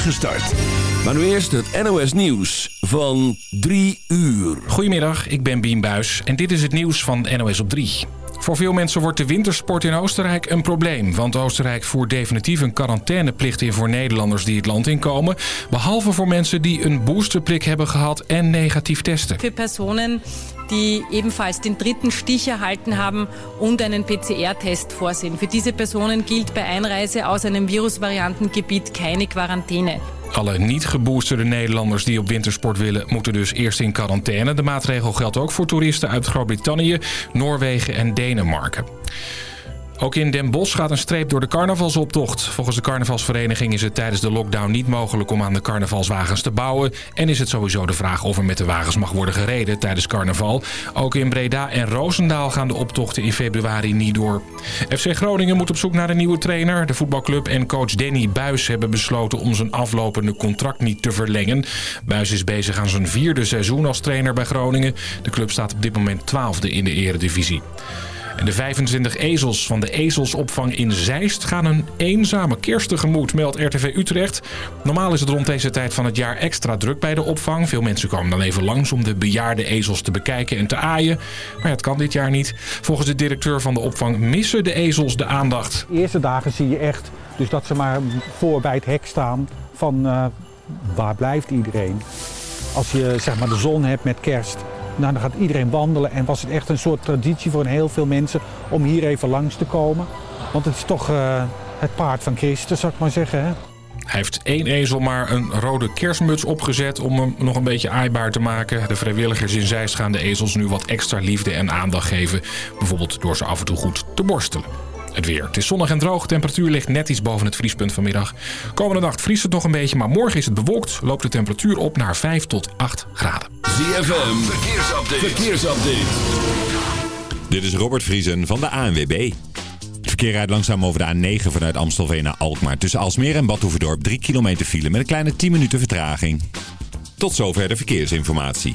start. Maar nu eerst het NOS Nieuws van 3 uur. Goedemiddag, ik ben Bien Buis en dit is het nieuws van NOS op 3. Voor veel mensen wordt de wintersport in Oostenrijk een probleem. Want Oostenrijk voert definitief een quarantaineplicht in voor Nederlanders die het land inkomen. Behalve voor mensen die een boosterprik hebben gehad en negatief testen. Voor personen die ebenfalls den dritten Stich erhalten haben und einen PCR-Test vorsehen. Für diese Personen gilt bei Einreise aus einem Virusvariantengebiet keine Quarantäne. Alle niet geboosterde Nederlanders die op wintersport willen... moeten dus eerst in quarantaine. De maatregel geldt ook voor toeristen uit Groot-Brittannië, Noorwegen en Denemarken. Ook in Den Bosch gaat een streep door de carnavalsoptocht. Volgens de carnavalsvereniging is het tijdens de lockdown niet mogelijk om aan de carnavalswagens te bouwen. En is het sowieso de vraag of er met de wagens mag worden gereden tijdens carnaval. Ook in Breda en Roosendaal gaan de optochten in februari niet door. FC Groningen moet op zoek naar een nieuwe trainer. De voetbalclub en coach Danny Buis hebben besloten om zijn aflopende contract niet te verlengen. Buis is bezig aan zijn vierde seizoen als trainer bij Groningen. De club staat op dit moment twaalfde in de eredivisie. De 25 ezels van de ezelsopvang in Zeist gaan een eenzame kerst tegemoet, meldt RTV Utrecht. Normaal is het rond deze tijd van het jaar extra druk bij de opvang. Veel mensen komen dan even langs om de bejaarde ezels te bekijken en te aaien. Maar het kan dit jaar niet. Volgens de directeur van de opvang missen de ezels de aandacht. De eerste dagen zie je echt dus dat ze maar voor bij het hek staan van uh, waar blijft iedereen. Als je zeg maar de zon hebt met kerst, nou, dan gaat iedereen wandelen en was het echt een soort traditie voor heel veel mensen om hier even langs te komen. Want het is toch uh, het paard van Christus, zou ik maar zeggen. Hè? Hij heeft één ezel maar een rode kerstmuts opgezet om hem nog een beetje aaibaar te maken. De vrijwilligers in Zeist gaan de ezels nu wat extra liefde en aandacht geven. Bijvoorbeeld door ze af en toe goed te borstelen. Het weer. Het is zonnig en droog. temperatuur ligt net iets boven het vriespunt vanmiddag. Komende nacht vriest het nog een beetje, maar morgen is het bewolkt. Loopt de temperatuur op naar 5 tot 8 graden. ZFM, verkeersupdate. verkeersupdate. Dit is Robert Vriesen van de ANWB. Het verkeer rijdt langzaam over de A9 vanuit Amstelveen naar Alkmaar. Tussen Alsmeer en Badhoevedorp 3 kilometer file met een kleine 10 minuten vertraging. Tot zover de verkeersinformatie.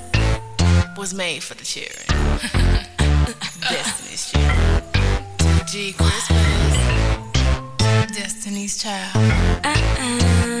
was made for the children. Destiny's Child. G Christmas. Destiny's Child. Uh-uh.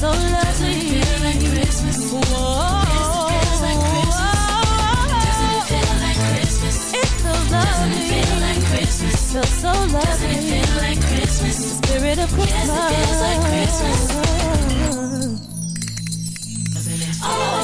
so lovely. Doesn't it feel like Christmas? Whoa. Feels so lovely. Doesn't it feel like Christmas? The spirit of Christmas. Yes, it feels like Christmas. Oh.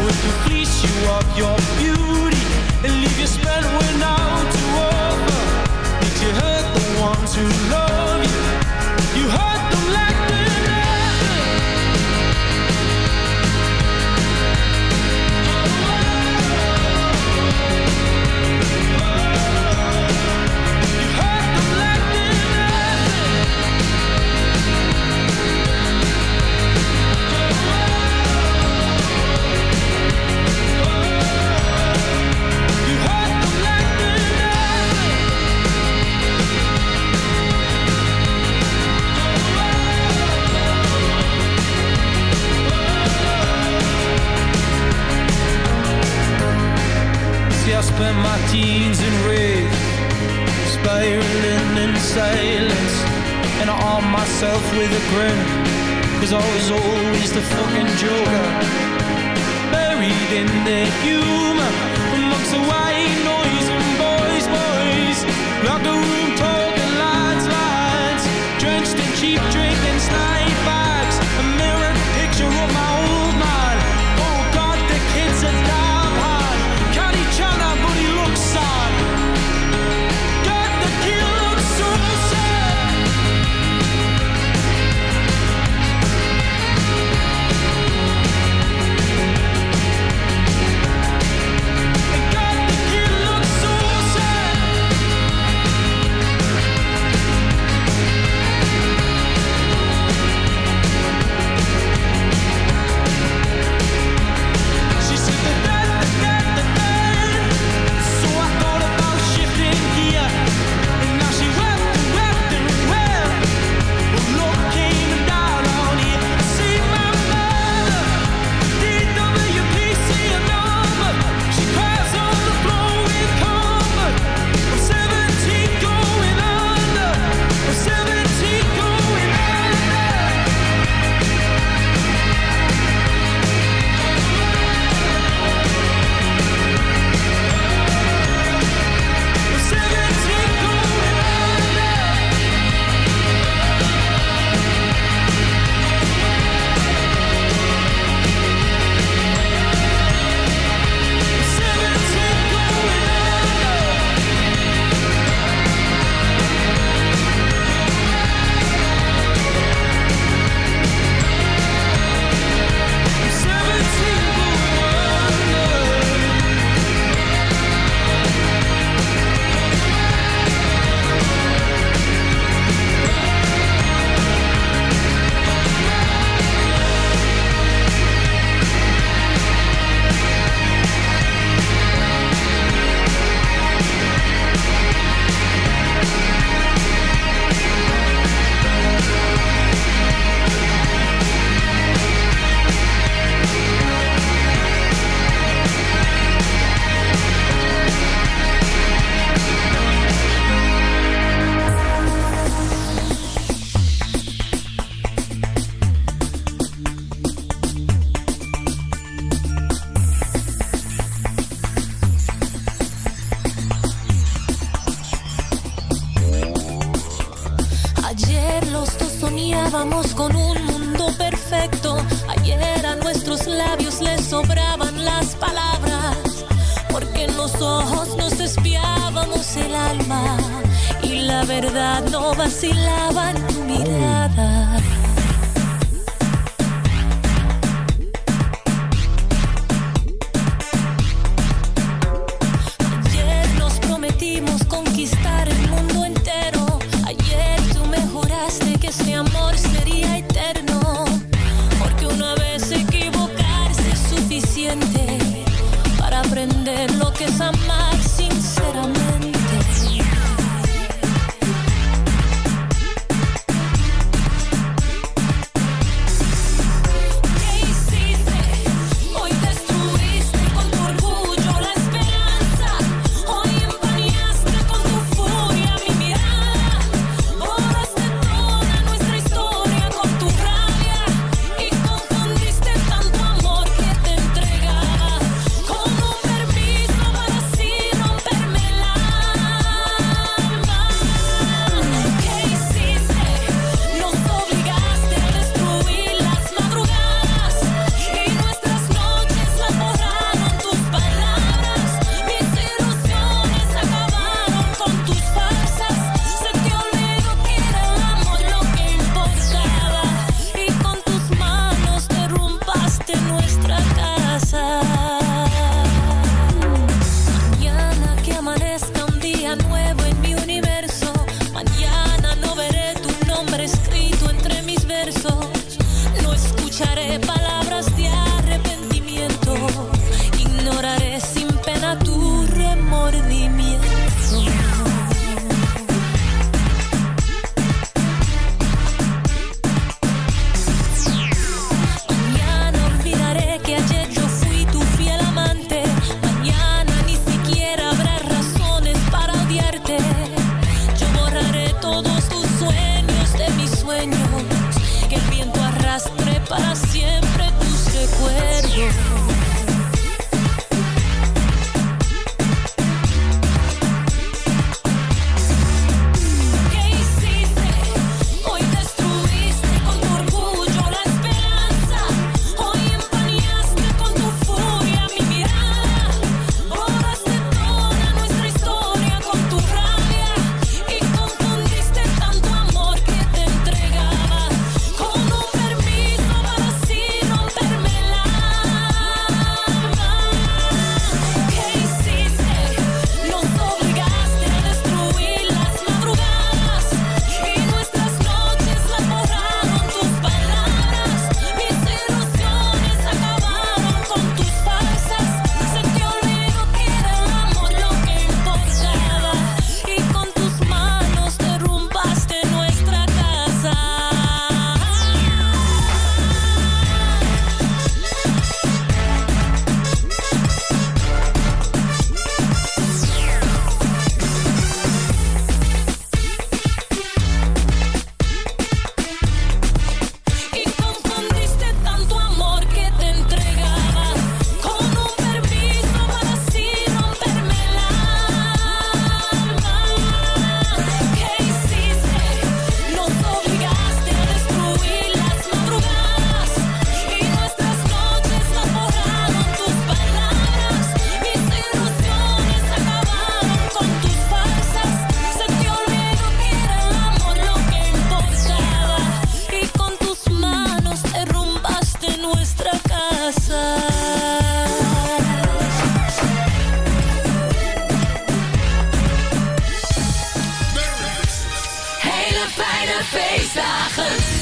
would if you of your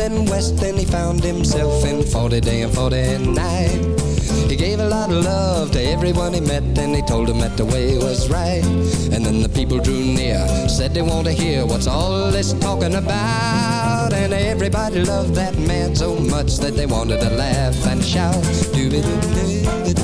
and west and he found himself in 40 day and 40 night. He gave a lot of love to everyone he met and he told them that the way was right. And then the people drew near, said they want to hear what's all this talking about. And everybody loved that man so much that they wanted to laugh and shout. But a bunch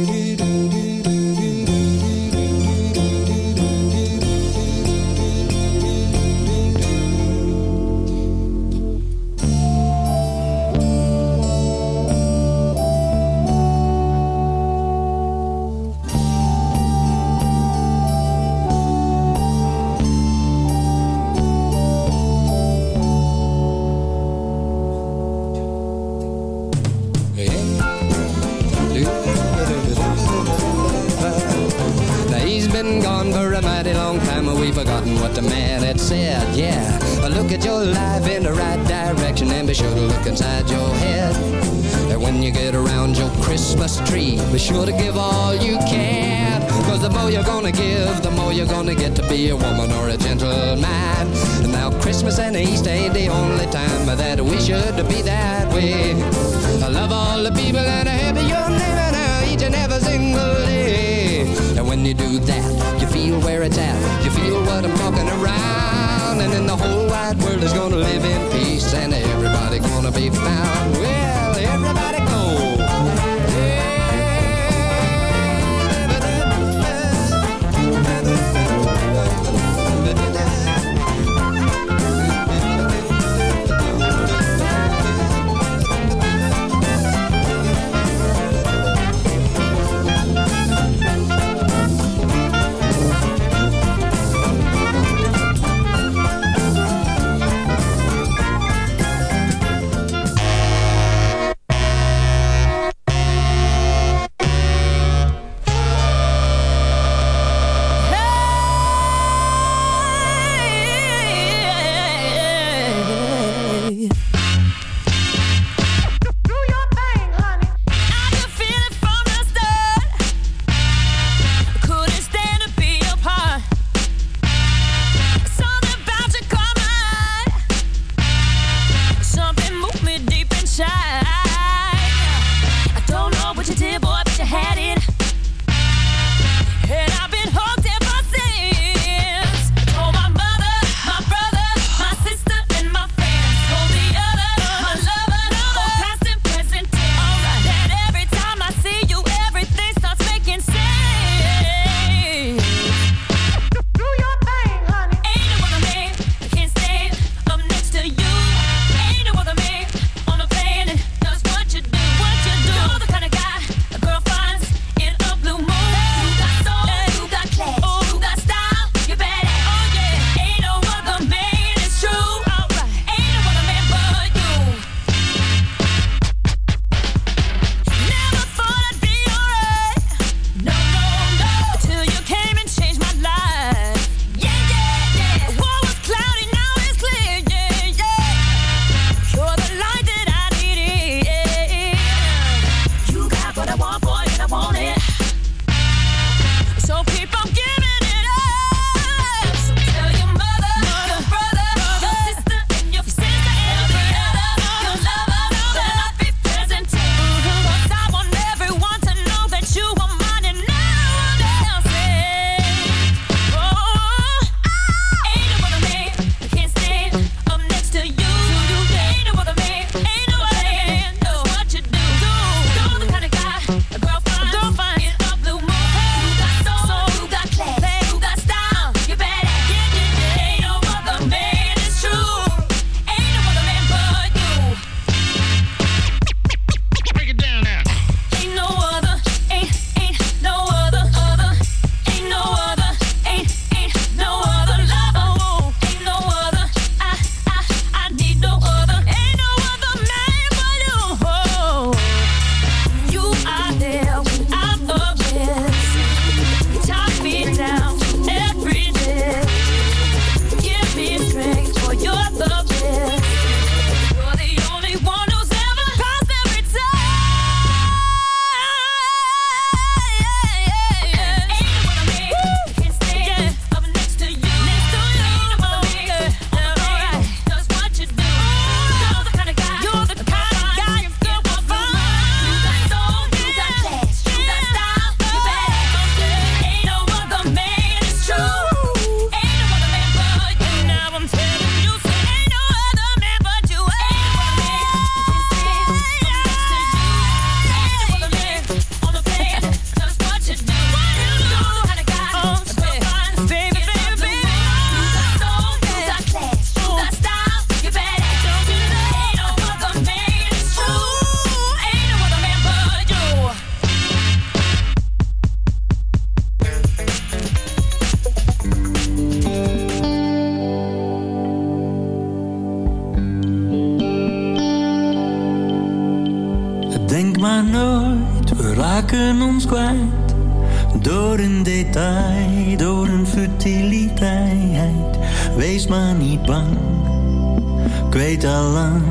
Ik weet al lang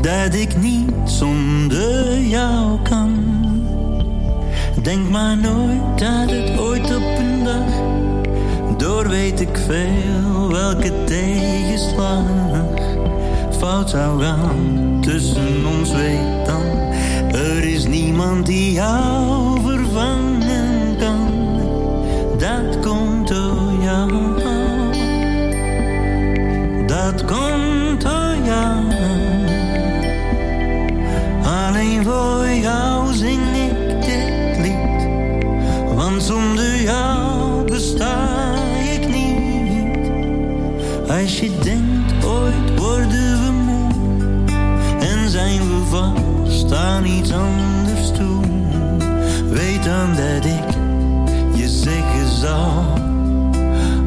dat ik niet zonder jou kan. Denk maar nooit dat het ooit op een dag, door weet ik veel welke tegenslag fout zou gaan tussen ons weet dan. Er is niemand die jou vervangen kan, dat komt door jou. Dat komt voor jou zing ik dit lied. Want zonder jou besta ik niet. Als je denkt ooit worden we moe. En zijn we vast aan iets anders toe. Weet dan dat ik je zeggen zal.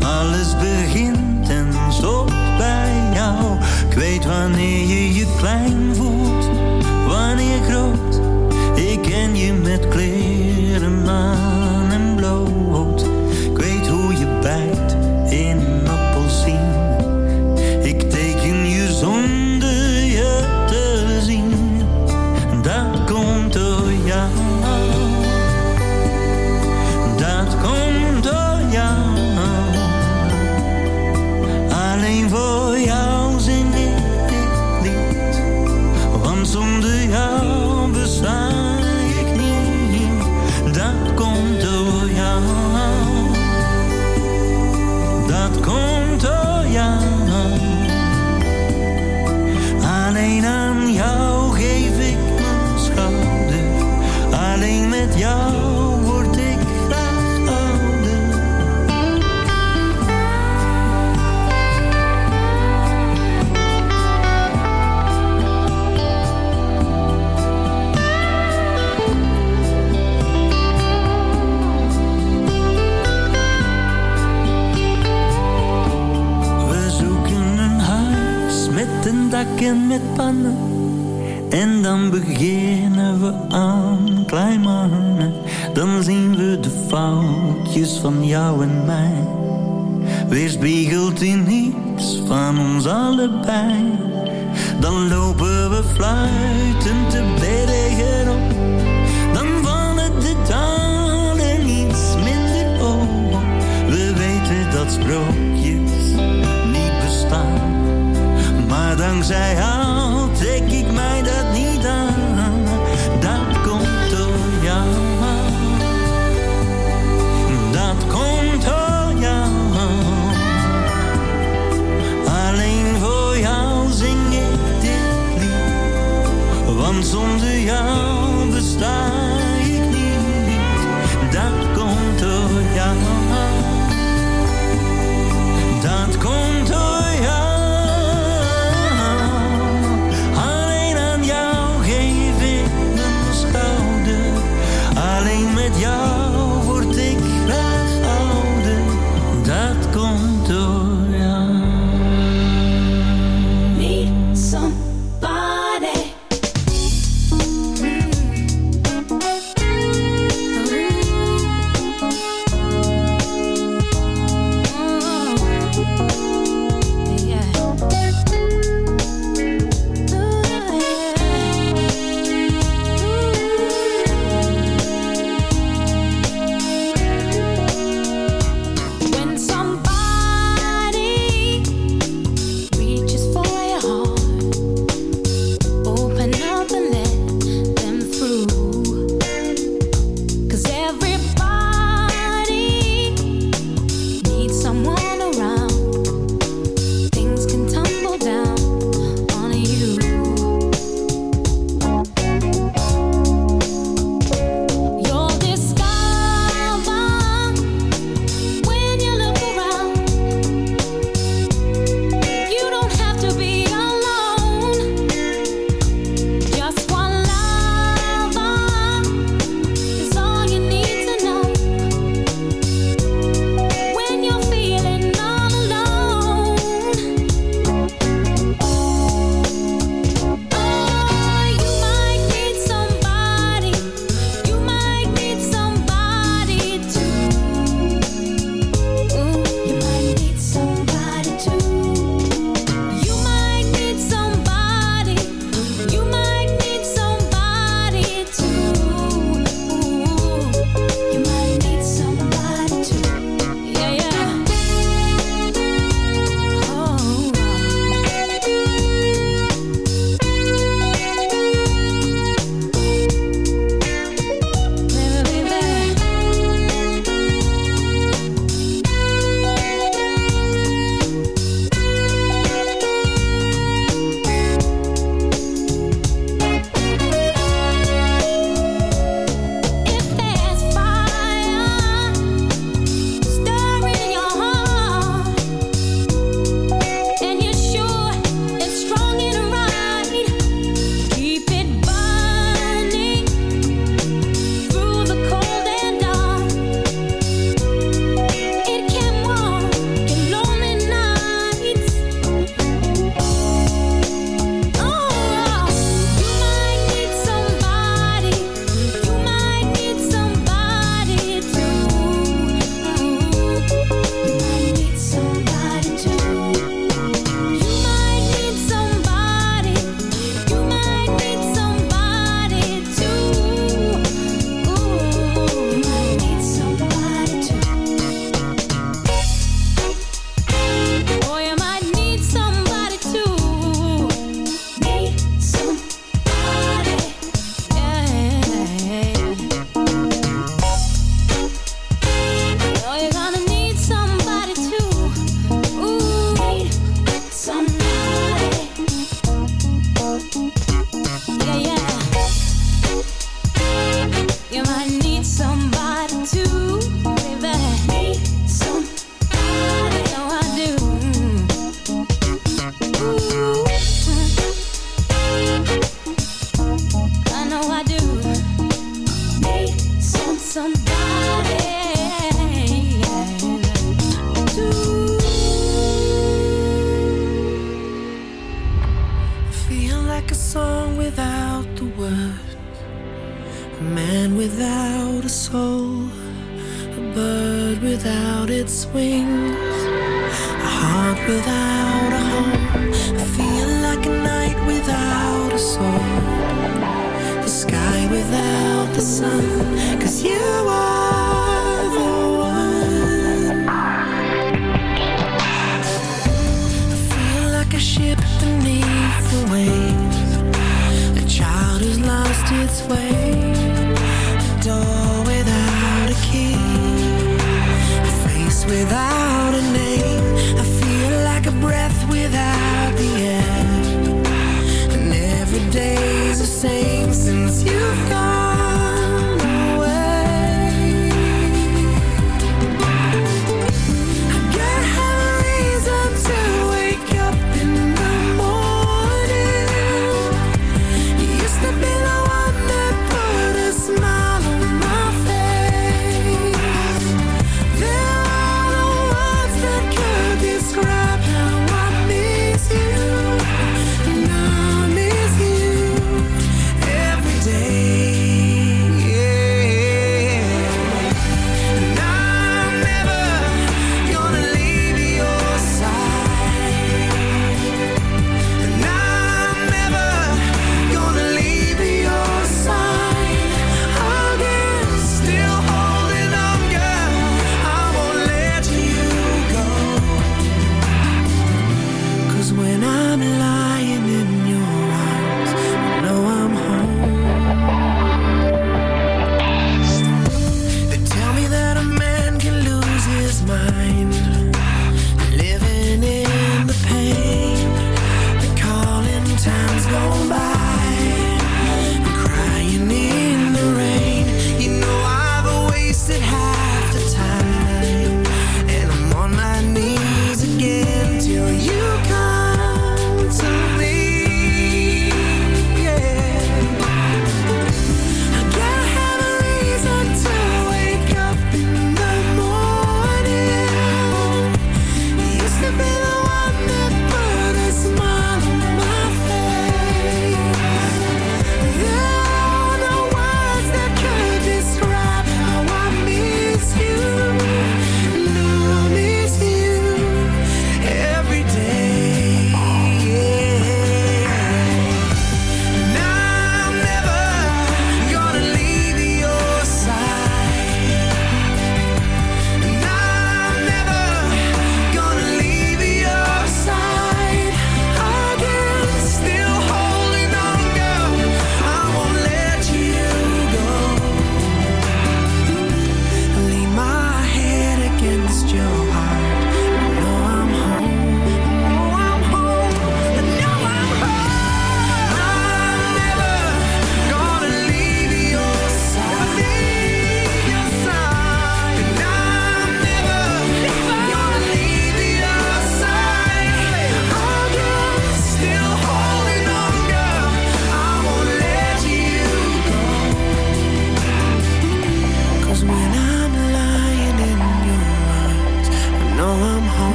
Alles begint en stopt bij jou. Ik weet wanneer je je klein voelt, wanneer groot. Ik ken je met 要。Van jou en mij. Weerspiegeld in iets van ons allebei. Dan lopen we fluitend te bergen op. Dan vallen de talen iets minder op. We weten dat sprookjes niet bestaan. Maar dankzij jou zonder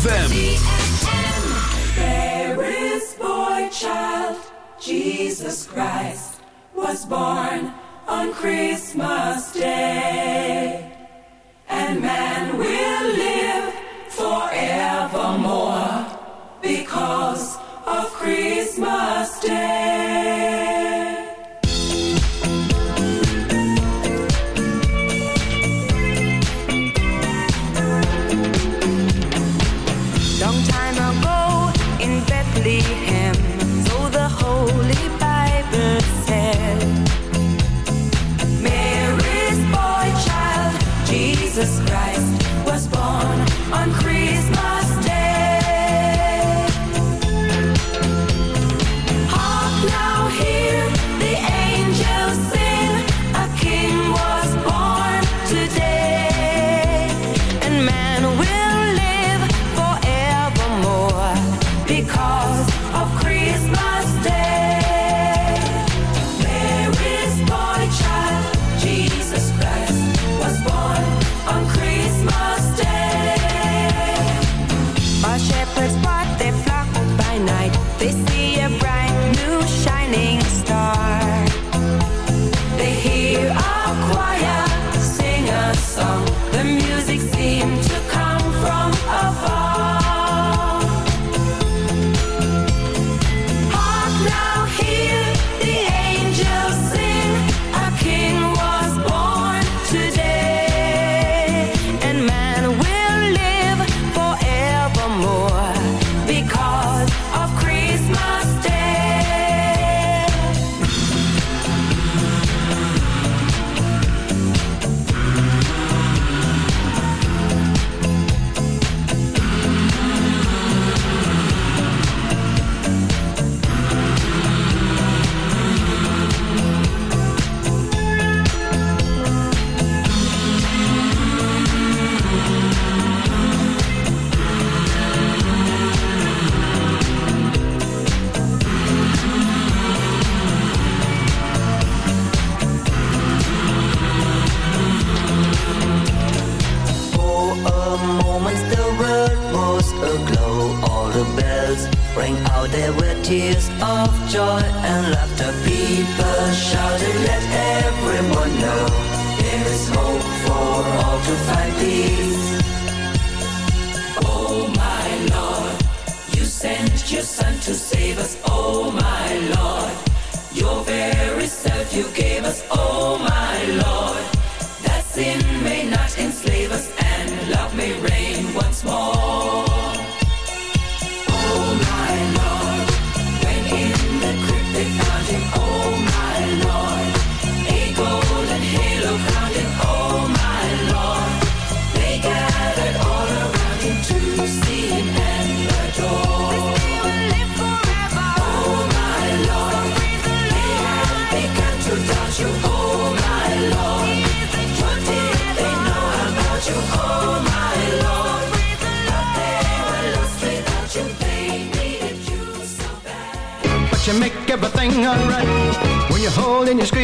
ZFM.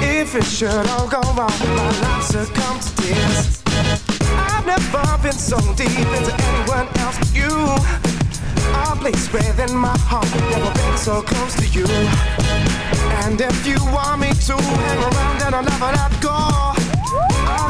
If it should all go wrong, my life succumbs to tears. I've never been so deep into anyone else but you. A place within my heart, never been so close to you. And if you want me to hang around, then I'll never let go.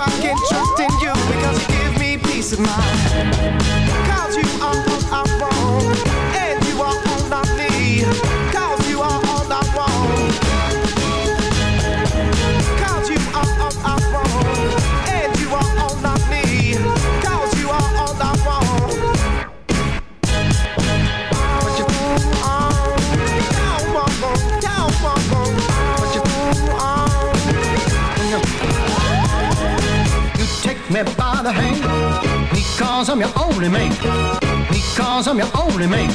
I can trust in you because you give me peace of mind. Cause you are because I'm your only man. Because I'm your only man.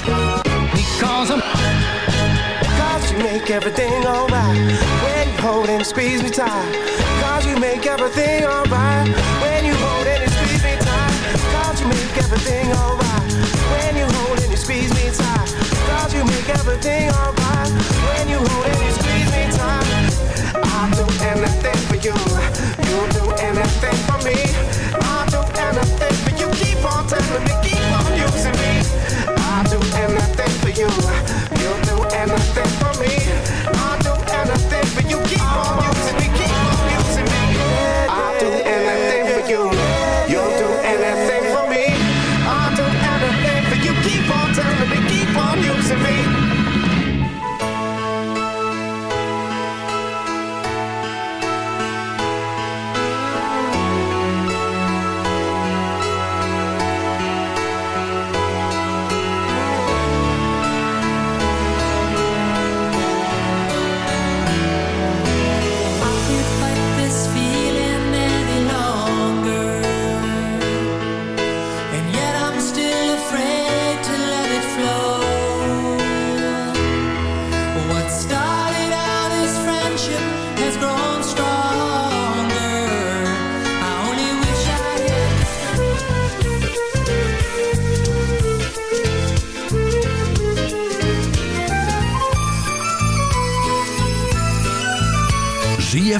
Because I'm. Cause you make everything alright. When you hold and squeeze me tight. Cause you make everything alright. When you hold and squeeze me tight. Cause you make everything alright. When you hold and squeeze me tight. Cause you make everything alright. When you hold and squeeze me tight. I'll do anything for you. You'll do when they